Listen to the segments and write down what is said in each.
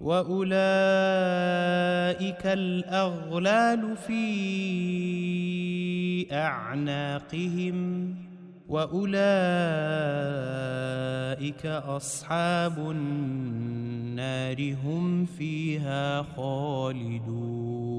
وأولئك الأغلال في أعناقهم وأولئك أصحاب النار هم فيها خالدون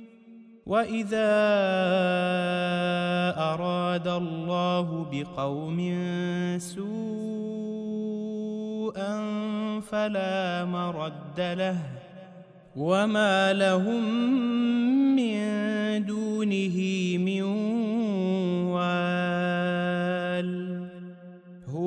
واذا اراد الله بقوم سوءا فلا مرد له وما لهم من دونه من وال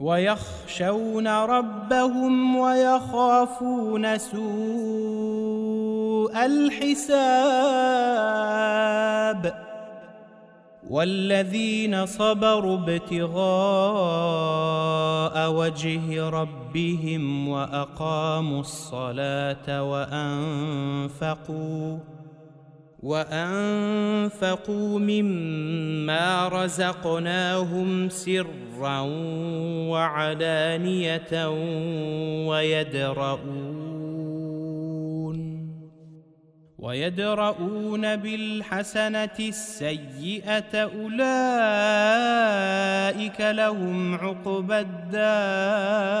ويخشون ربهم ويخافون سوء الحساب والذين صبروا ابتغاء وجه ربهم وأقاموا الصلاة وأنفقوا وأنفقوا مما رزقناهم سرا وعلانية ويدرؤون ويدرؤون بالحسنة السيئة أولئك لهم عقبى الدار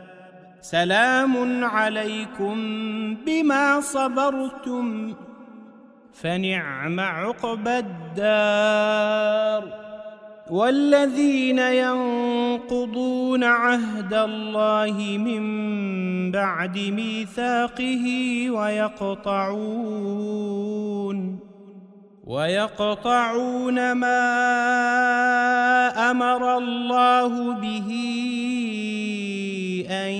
سلام عليكم بما صبرتم فنعم عقبى الدار. والذين ينقضون عهد الله من بعد ميثاقه ويقطعون ويقطعون ما أمر الله به أن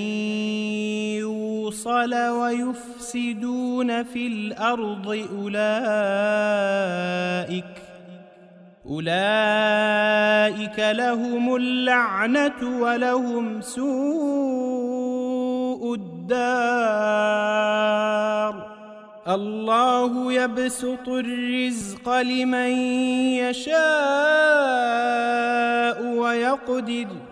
يوصل ويفسدون في الأرض أولئك أولئك لهم اللعنة ولهم سوء الدار. الله يبسط الرزق لمن يشاء ويقدر.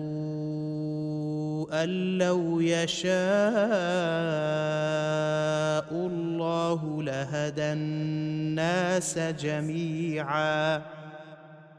أن لو يشاء الله لهدى الناس جميعا.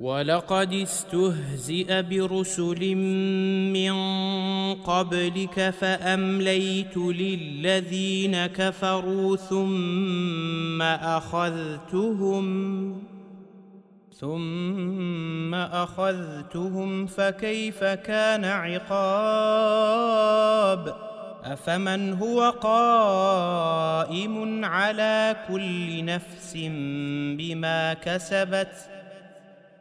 ولقد استهزئ برسل من قبلك فأمليت للذين كفروا ثم أخذتهم ثم أخذتهم فكيف كان عقاب؟ أفمن هو قائم على كل نفس بما كسبت؟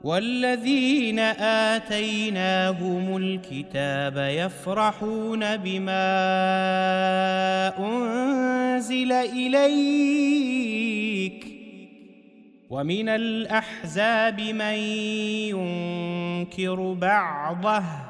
والذين آتيناهم الكتاب يفرحون بما أنزل إليك ومن الأحزاب من ينكر بعضه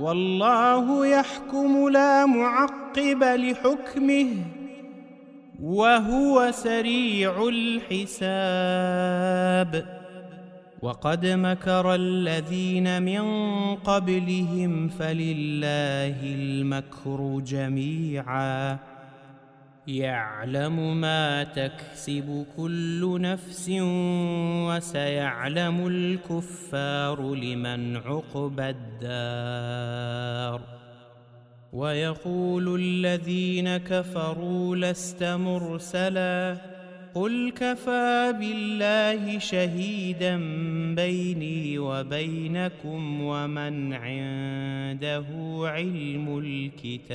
والله يحكم لا معقب لحكمه وهو سريع الحساب. وقد مكر الذين من قبلهم فلله المكر جميعا. يعلم ما تكسب كل نفس وسيعلم الكفار لمن عقبى الدار. ويقول الذين كفروا لست مرسلا. قل كفى بالله شهيدا بيني وبينكم ومن عنده علم الكتاب.